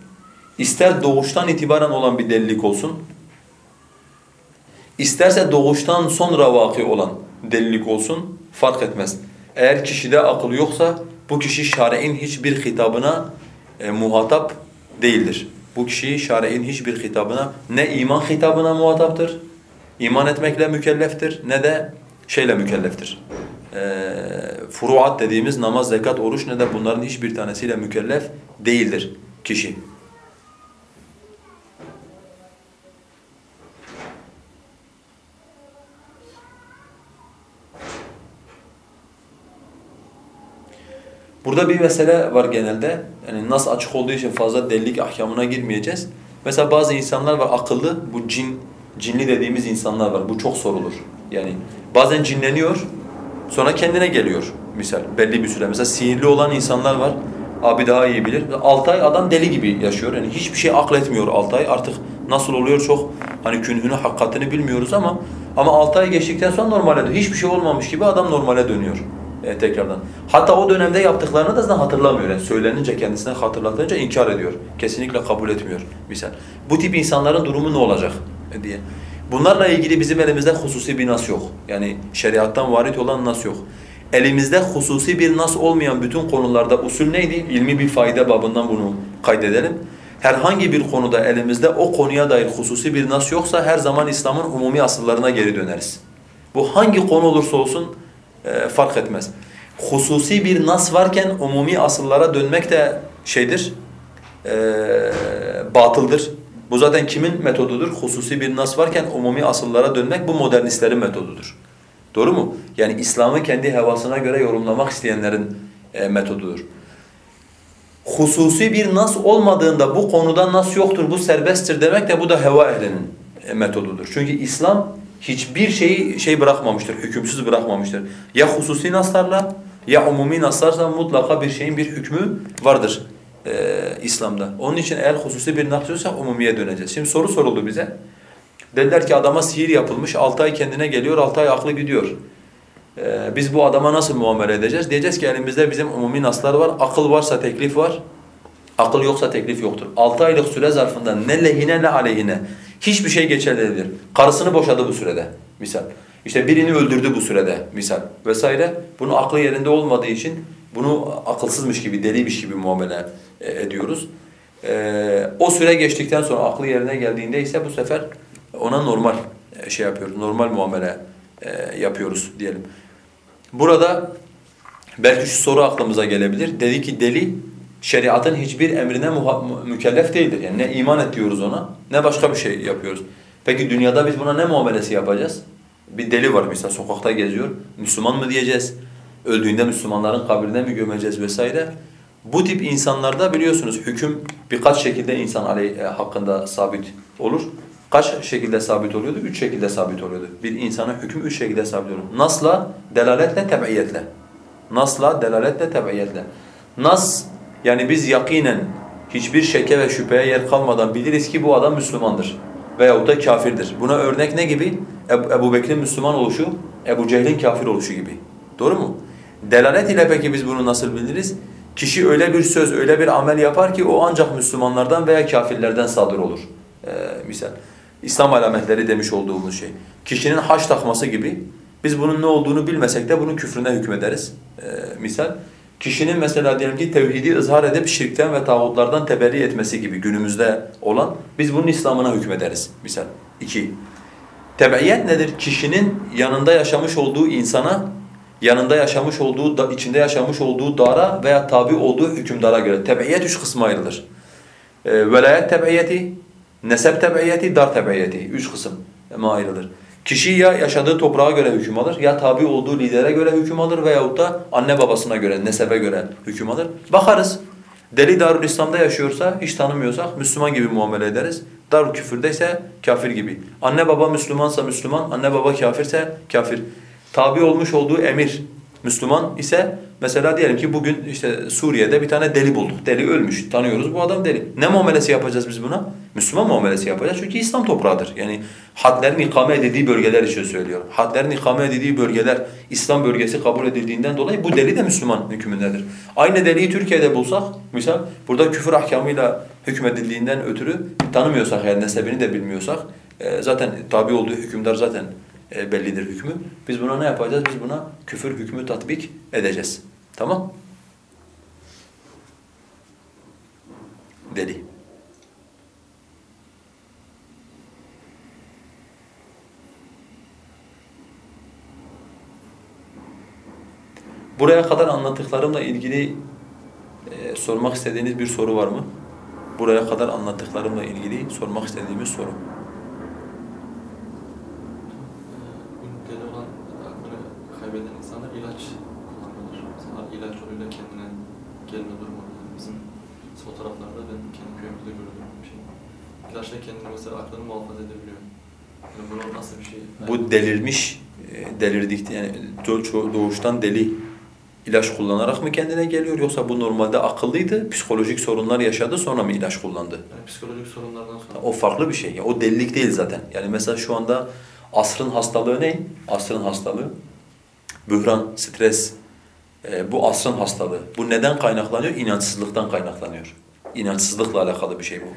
İster doğuştan itibaren olan bir delilik olsun, isterse doğuştan sonra vaki olan delilik olsun fark etmez. Eğer kişide akıl yoksa bu kişi şari'in hiçbir hitabına e, muhatap değildir. Bu kişi şari'in hiçbir hitabına ne iman hitabına muhataptır, iman etmekle mükelleftir ne de şeyle mükelleftir. e, furuat dediğimiz namaz, zekat, oruç ne de bunların hiçbir tanesiyle mükellef değildir kişi. Burada bir mesele var genelde. Yani nas açık olduğu için fazla delilik ahkamına girmeyeceğiz. Mesela bazı insanlar var akıllı, bu cin, cinli dediğimiz insanlar var. Bu çok sorulur. Yani bazen cinleniyor, sonra kendine geliyor misal belli bir süre. Mesela sihirli olan insanlar var. Abi daha iyi bilir. 6 ay adam deli gibi yaşıyor. Yani hiçbir şey akletmiyor 6 ay. Artık nasıl oluyor çok hani künhünü, hakikatini bilmiyoruz ama ama 6 ay geçtikten sonra normale dönüyor. Hiçbir şey olmamış gibi adam normale dönüyor e, tekrardan. Hatta o dönemde yaptıklarını da zaten hatırlamıyor. Yani söylenince kendisine hatırlatınca inkar ediyor. Kesinlikle kabul etmiyor misal. Bu tip insanların durumu ne olacak e, diye. Bunlarla ilgili bizim elimizde hususi bir nas yok. Yani şeriattan varit olan nas yok. Elimizde hususi bir nas olmayan bütün konularda usul neydi? İlmi bir fayda babından bunu kaydedelim. Herhangi bir konuda elimizde o konuya dair hususi bir nas yoksa her zaman İslam'ın umumi asıllarına geri döneriz. Bu hangi konu olursa olsun e, fark etmez. Hususi bir nas varken umumi asıllara dönmek de şeydir, e, batıldır. Bu zaten kimin metodudur? Hususi bir nas varken umumi asıllara dönmek bu modernistlerin metodudur. Doğru mu? Yani İslam'ı kendi hevasına göre yorumlamak isteyenlerin e, metodudur. Hususi bir nas olmadığında bu konuda nas yoktur, bu serbesttir demek de bu da heva ehlinin e, metodudur. Çünkü İslam hiçbir şeyi şey bırakmamıştır, hükümsüz bırakmamıştır. Ya hususi naslarla ya umumi naslarsa mutlaka bir şeyin bir hükmü vardır e, İslam'da. Onun için eğer hususi bir nas yoksa umumiye döneceğiz. Şimdi soru soruldu bize. Dediler ki adama sihir yapılmış, 6 ay kendine geliyor, 6 ay aklı gidiyor. Ee, biz bu adama nasıl muamele edeceğiz? Diyeceğiz ki elimizde bizim umumi naslar var, akıl varsa teklif var, akıl yoksa teklif yoktur. 6 aylık süre zarfında ne lehine ne aleyhine hiçbir şey geçerli değildir. Karısını boşadı bu sürede misal. İşte birini öldürdü bu sürede misal vesaire. Bunu aklı yerinde olmadığı için bunu akılsızmış gibi, deliymiş gibi muamele e, ediyoruz. Ee, o süre geçtikten sonra aklı yerine geldiğinde ise bu sefer ona normal e, şey yapıyoruz, normal muamele e, yapıyoruz diyelim. Burada belki şu soru aklımıza gelebilir. Dedi ki deli şeriatın hiçbir emrine mükellef değildir. Yani ne iman et ona ne başka bir şey yapıyoruz. Peki dünyada biz buna ne muamelesi yapacağız? Bir deli var mesela sokakta geziyor. Müslüman mı diyeceğiz? Öldüğünde Müslümanların kabrine mi gömeceğiz vesaire? Bu tip insanlarda biliyorsunuz hüküm birkaç şekilde insan aleyh, e, hakkında sabit olur. Kaç şekilde sabit oluyordu? Üç şekilde sabit oluyordu. Bir insana hüküm üç şekilde sabit oluyor. Nasla, delaletle, teb'iyetle. Nasla, delaletle, teb'iyetle. Nas, yani biz yakinen hiçbir şeke ve şüpheye yer kalmadan biliriz ki bu adam Müslümandır. Veyahut da kafirdir. Buna örnek ne gibi? Ebu, Ebu Bekir'in Müslüman oluşu, Ebu Cehil'in kafir oluşu gibi. Doğru mu? Delalet ile peki biz bunu nasıl biliriz? Kişi öyle bir söz, öyle bir amel yapar ki o ancak Müslümanlardan veya kafirlerden sadır olur. Ee, misal. İslam alametleri demiş olduğumuz şey. Kişinin haç takması gibi biz bunun ne olduğunu bilmesek de bunun küfrüne hükmederiz. Ee, misal. Kişinin mesela diyelim ki tevhidi ızhar edip şirkten ve tağutlardan teberri etmesi gibi günümüzde olan biz bunun İslam'ına hükmederiz. Misal. İki. Tebeyyet nedir? Kişinin yanında yaşamış olduğu insana, yanında yaşamış olduğu, içinde yaşamış olduğu dara veya tabi olduğu hükümdara göre. Tebeyyet üç kısma ayrılır. Ee, velayet tebeyyeti, nesep tebeyyeti, dar tebeyyeti. Üç kısım ayrılır. Kişi ya yaşadığı toprağa göre hüküm alır, ya tabi olduğu lidere göre hüküm alır veyahut da anne babasına göre, nesebe göre hüküm alır. Bakarız. Deli Darül İslam'da yaşıyorsa, hiç tanımıyorsak Müslüman gibi muamele ederiz. Darül Küfür'deyse kafir gibi. Anne baba Müslümansa Müslüman, anne baba kafirse kafir. Tabi olmuş olduğu emir Müslüman ise mesela diyelim ki bugün işte Suriye'de bir tane deli bulduk. Deli ölmüş. Tanıyoruz bu adam deli. Ne muamelesi yapacağız biz buna? Müslüman muamelesi yapacağız çünkü İslam toprağıdır. Yani hadlerin ikame edildiği bölgeler için söylüyorum. Hadlerin ikame edildiği bölgeler İslam bölgesi kabul edildiğinden dolayı bu deli de Müslüman hükmündedir. Aynı deliyi Türkiye'de bulsak misal burada küfür ahkamıyla hükmedildiğinden ötürü tanımıyorsak eğer nesebini de bilmiyorsak e, zaten tabi olduğu hükümdar zaten e, bellidir hükmü. Biz buna ne yapacağız? Biz buna küfür hükmü tatbik edeceğiz. Tamam? Deli. Buraya kadar anlattıklarımla ilgili e, sormak istediğiniz bir soru var mı? Buraya kadar anlattıklarımla ilgili sormak istediğimiz soru. Bu deli olan aklını kaybeden insanlar ilaç kullanıyorlar. Mesela ilaç yoluyla kendine gelme durumu. Yani bizim fotoğraflarda ben kendi köyümüzde gördüğüm bir şey. İlaçla kendini mesela aklını muhafaza edebiliyor. Yani bunu nasıl bir şey? Bu delirmiş, e, delirdik yani doğuştan deli ilaç kullanarak mı kendine geliyor yoksa bu normalde akıllıydı, psikolojik sorunlar yaşadı sonra mı ilaç kullandı? Yani psikolojik sorunlardan sonra. O farklı bir şey. Yani o delilik değil zaten. Yani mesela şu anda asrın hastalığı ne? Asrın hastalığı bühran, stres. e, bu asrın hastalığı. Bu neden kaynaklanıyor? İnançsızlıktan kaynaklanıyor. İnançsızlıkla alakalı bir şey bu.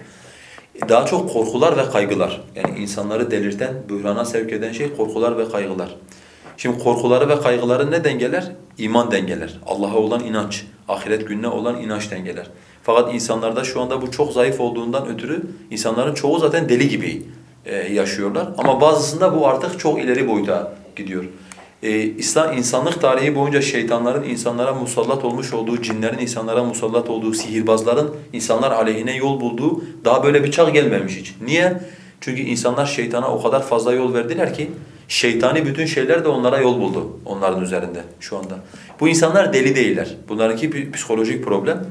Daha çok korkular ve kaygılar. Yani insanları delirten, bührana sevk eden şey korkular ve kaygılar. Şimdi korkuları ve kaygıları ne dengeler? İman dengeler. Allah'a olan inanç, ahiret gününe olan inanç dengeler. Fakat insanlarda şu anda bu çok zayıf olduğundan ötürü insanların çoğu zaten deli gibi e, yaşıyorlar. Ama bazısında bu artık çok ileri boyuta gidiyor. E, İslam insanlık tarihi boyunca şeytanların insanlara musallat olmuş olduğu, cinlerin insanlara musallat olduğu, sihirbazların insanlar aleyhine yol bulduğu daha böyle bir çağ gelmemiş hiç. Niye? Çünkü insanlar şeytana o kadar fazla yol verdiler ki şeytani bütün şeyler de onlara yol buldu onların üzerinde şu anda. Bu insanlar deli değiller. Bunlarınki bir psikolojik problem.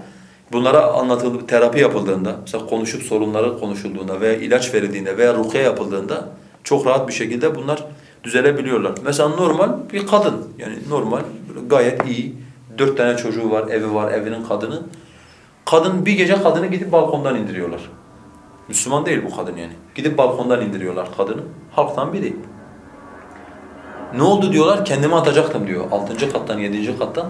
Bunlara anlatıldı, terapi yapıldığında, mesela konuşup sorunları konuşulduğunda veya ilaç verildiğinde veya rukiye yapıldığında çok rahat bir şekilde bunlar düzelebiliyorlar. Mesela normal bir kadın, yani normal gayet iyi, dört tane çocuğu var, evi var, evinin kadını. Kadın bir gece kadını gidip balkondan indiriyorlar. Müslüman değil bu kadın yani. Gidip balkondan indiriyorlar kadını. Halktan biri. Ne oldu diyorlar? Kendimi atacaktım diyor. Altıncı kattan, yedinci kattan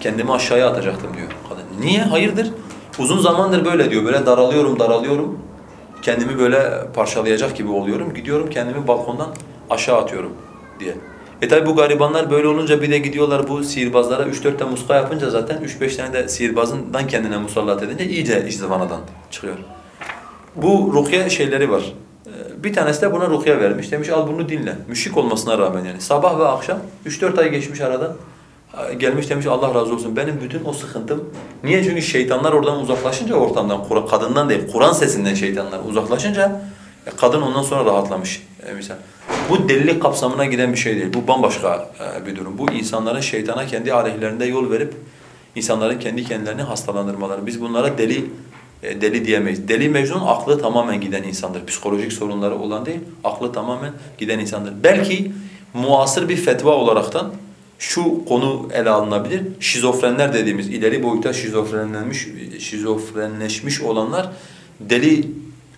kendimi aşağıya atacaktım diyor kadın. Niye? Hayırdır? Uzun zamandır böyle diyor. Böyle daralıyorum, daralıyorum. Kendimi böyle parçalayacak gibi oluyorum. Gidiyorum kendimi balkondan aşağı atıyorum diye. E tabi bu garibanlar böyle olunca bir de gidiyorlar bu sihirbazlara 3-4 tane muska yapınca zaten 3-5 tane de sihirbazından kendine musallat edince iyice iş zıvanadan çıkıyor. Bu rukiye şeyleri var. Ee, Bir tanesi de buna rukiye vermiş. Demiş al bunu dinle. Müşrik olmasına rağmen yani. Sabah ve akşam 3-4 ay geçmiş aradan. Ee, Gelmiş demiş Allah razı olsun. Benim bütün o sıkıntım. Niye? Çünkü şeytanlar oradan uzaklaşınca ortamdan, kadından değil, Kur'an sesinden şeytanlar uzaklaşınca kadın ondan sonra rahatlamış. E, misal. Bu delilik kapsamına giden bir şey değil. Bu bambaşka e, bir durum. Bu insanların şeytana kendi aleyhlerinde yol verip insanların kendi kendilerini hastalandırmaları. Biz bunlara deli e, deli diyemeyiz. Deli Mecnun aklı tamamen giden insandır. Psikolojik sorunları olan değil, aklı tamamen giden insandır. Belki muasır bir fetva olaraktan şu konu ele alınabilir. Şizofrenler dediğimiz ileri boyuta şizofrenlenmiş şizofrenleşmiş olanlar deli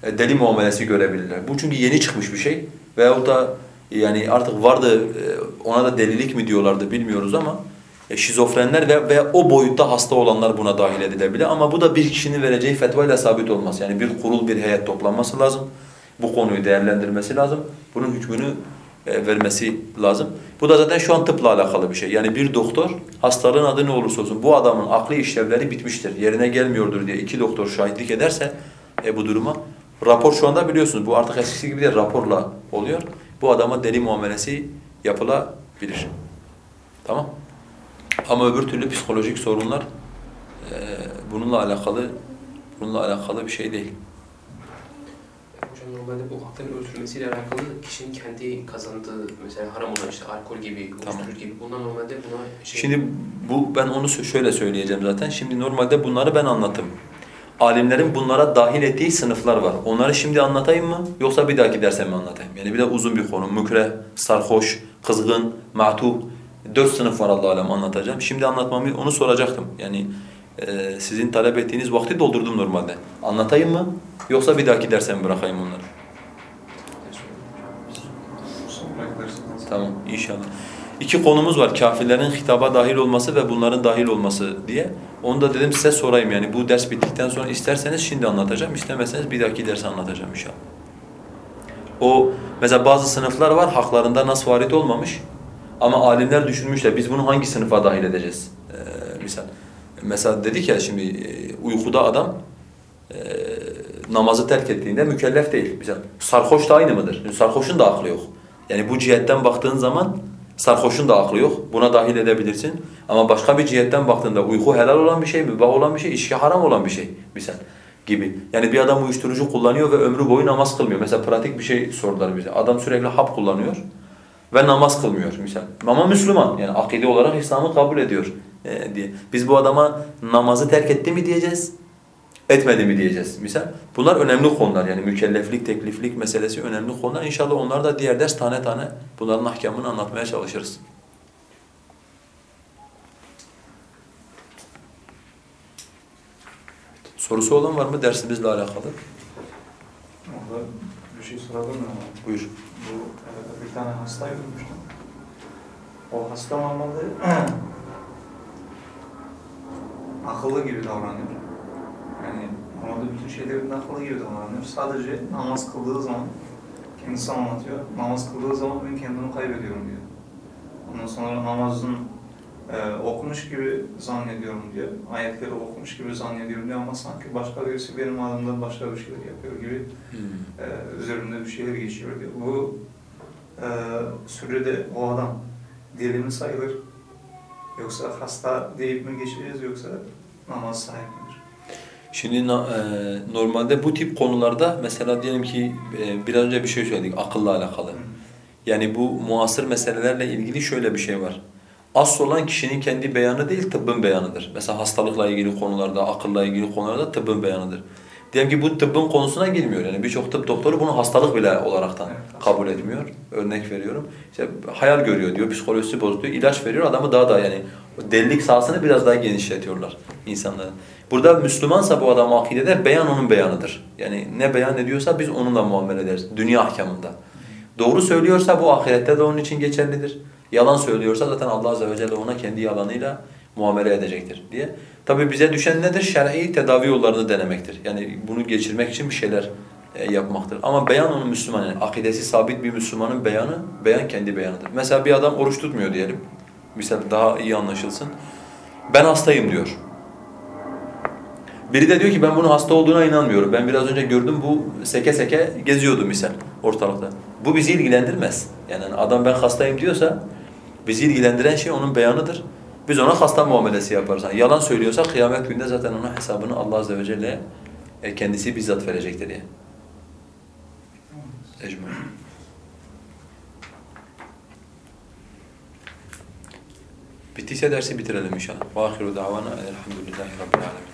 deli muamelesi görebilirler. Bu çünkü yeni çıkmış bir şey veyahut da yani artık vardı e, ona da delilik mi diyorlardı bilmiyoruz ama e, şizofrenler ve, ve o boyutta hasta olanlar buna dahil edilebilir. Ama bu da bir kişinin vereceği fetvayla sabit olmaz. Yani bir kurul, bir heyet toplanması lazım. Bu konuyu değerlendirmesi lazım. Bunun hükmünü e, vermesi lazım. Bu da zaten şu an tıpla alakalı bir şey. Yani bir doktor hastalığın adı ne olursa olsun bu adamın akli işlevleri bitmiştir. Yerine gelmiyordur diye iki doktor şahitlik ederse e, bu duruma rapor şu anda biliyorsunuz bu artık eskisi gibi değil raporla oluyor. Bu adama deli muamelesi yapılabilir. Tamam? Ama öbür türlü psikolojik sorunlar e, bununla alakalı bununla alakalı bir şey değil. Hocam normalde bu aklın öldürmesiyle alakalı kişinin kendi kazandığı mesela haram olan işte alkol gibi, uyuşturucu Tamam. gibi bunlar normalde buna şey... Şimdi bu ben onu şöyle söyleyeceğim zaten. Şimdi normalde bunları ben anlattım. Alimlerin bunlara dahil ettiği sınıflar var. Onları şimdi anlatayım mı yoksa bir dahaki derse mi anlatayım? Yani bir de uzun bir konu. Mükre, sarhoş, kızgın, ma'tuh. Dört sınıf var Allah alem anlatacağım. Şimdi anlatmamı onu soracaktım. Yani e, sizin talep ettiğiniz vakti doldurdum normalde. Anlatayım mı yoksa bir dahaki derse mi bırakayım onları? Tamam inşallah. İki konumuz var. Kafirlerin hitaba dahil olması ve bunların dahil olması diye. Onu da dedim size sorayım yani bu ders bittikten sonra isterseniz şimdi anlatacağım, istemezseniz bir dahaki derse anlatacağım inşallah. O mesela bazı sınıflar var haklarında nas varit olmamış ama alimler düşünmüşler biz bunu hangi sınıfa dahil edeceğiz? Ee, misal mesela dedik ya şimdi e, uykuda adam e, namazı terk ettiğinde mükellef değil. Mesela sarhoş da aynı mıdır? Sarhoşun da aklı yok. Yani bu cihetten baktığın zaman Sarhoşun da aklı yok. Buna dahil edebilirsin. Ama başka bir cihetten baktığında uyku helal olan bir şey, mübah olan bir şey, içki haram olan bir şey misal gibi. Yani bir adam uyuşturucu kullanıyor ve ömrü boyu namaz kılmıyor. Mesela pratik bir şey sordular bize. Adam sürekli hap kullanıyor ve namaz kılmıyor misal. Ama Müslüman yani akide olarak İslam'ı kabul ediyor e, diye. Biz bu adama namazı terk etti mi diyeceğiz, etmedi mi diyeceğiz misal. Bunlar önemli konular yani mükelleflik, tekliflik meselesi önemli konular. İnşallah onlar da diğer ders tane tane bunların ahkamını anlatmaya çalışırız. Sorusu olan var mı dersimizle alakalı? Orada bir şey miyim? ama? Buyur. Bu e, bir tane hasta görmüştüm. O hasta normalde akıllı gibi davranıyor. Yani normalde bütün şeylerin akıllı gibi davranıyor. Sadece namaz kıldığı zaman kendisi anlatıyor. Namaz kıldığı zaman ben kendimi kaybediyorum diyor. Ondan sonra namazın e, okumuş gibi zannediyorum diyor. Ayetleri okumuş gibi zannediyorum diyor ama sanki başka birisi benim adımdan başka bir şeyler yapıyor gibi e, üzerimde bir şeyler geçiyor diyor. Bu e, sürede o adam deli mi sayılır? Yoksa hasta deyip mi geçeceğiz yoksa namaz sahibi? Şimdi e, normalde bu tip konularda mesela diyelim ki e, biraz önce bir şey söyledik akılla alakalı. Yani bu muasır meselelerle ilgili şöyle bir şey var. Asıl olan kişinin kendi beyanı değil tıbbın beyanıdır. Mesela hastalıkla ilgili konularda, akılla ilgili konularda tıbbın beyanıdır. Diyelim ki bu tıbbın konusuna girmiyor. Yani birçok tıp doktoru bunu hastalık bile olaraktan Evet. kabul etmiyor. Örnek veriyorum. İşte hayal görüyor diyor, psikolojisi bozuluyor, ilaç veriyor. Adamı daha da yani delilik sahasını biraz daha genişletiyorlar insanların. Burada Müslümansa bu adam akidede beyan onun beyanıdır. Yani ne beyan ediyorsa biz onunla muamele ederiz. Dünya ahkamında. Doğru söylüyorsa bu ahirette de onun için geçerlidir. Yalan söylüyorsa zaten Allah Azze ve Celle ona kendi yalanıyla muamele edecektir diye. Tabi bize düşen nedir? Şer'i tedavi yollarını denemektir. Yani bunu geçirmek için bir şeyler e, yapmaktır. Ama beyan onun Müslüman yani akidesi sabit bir Müslümanın beyanı, beyan kendi beyanıdır. Mesela bir adam oruç tutmuyor diyelim. Mesela daha iyi anlaşılsın. Ben hastayım diyor. Biri de diyor ki ben bunun hasta olduğuna inanmıyorum. Ben biraz önce gördüm bu seke seke geziyordu misal ortalıkta. Bu bizi ilgilendirmez. Yani adam ben hastayım diyorsa bizi ilgilendiren şey onun beyanıdır. Biz ona hasta muamelesi yaparız. Yani yalan söylüyorsa kıyamet gününde zaten onun hesabını Allah Azze ve Celle e, kendisi bizzat verecektir diye. Ecmaîn. Bittiyse dersi bitirelim inşallah. Ve ahiru davana elhamdülillahi rabbil alemin.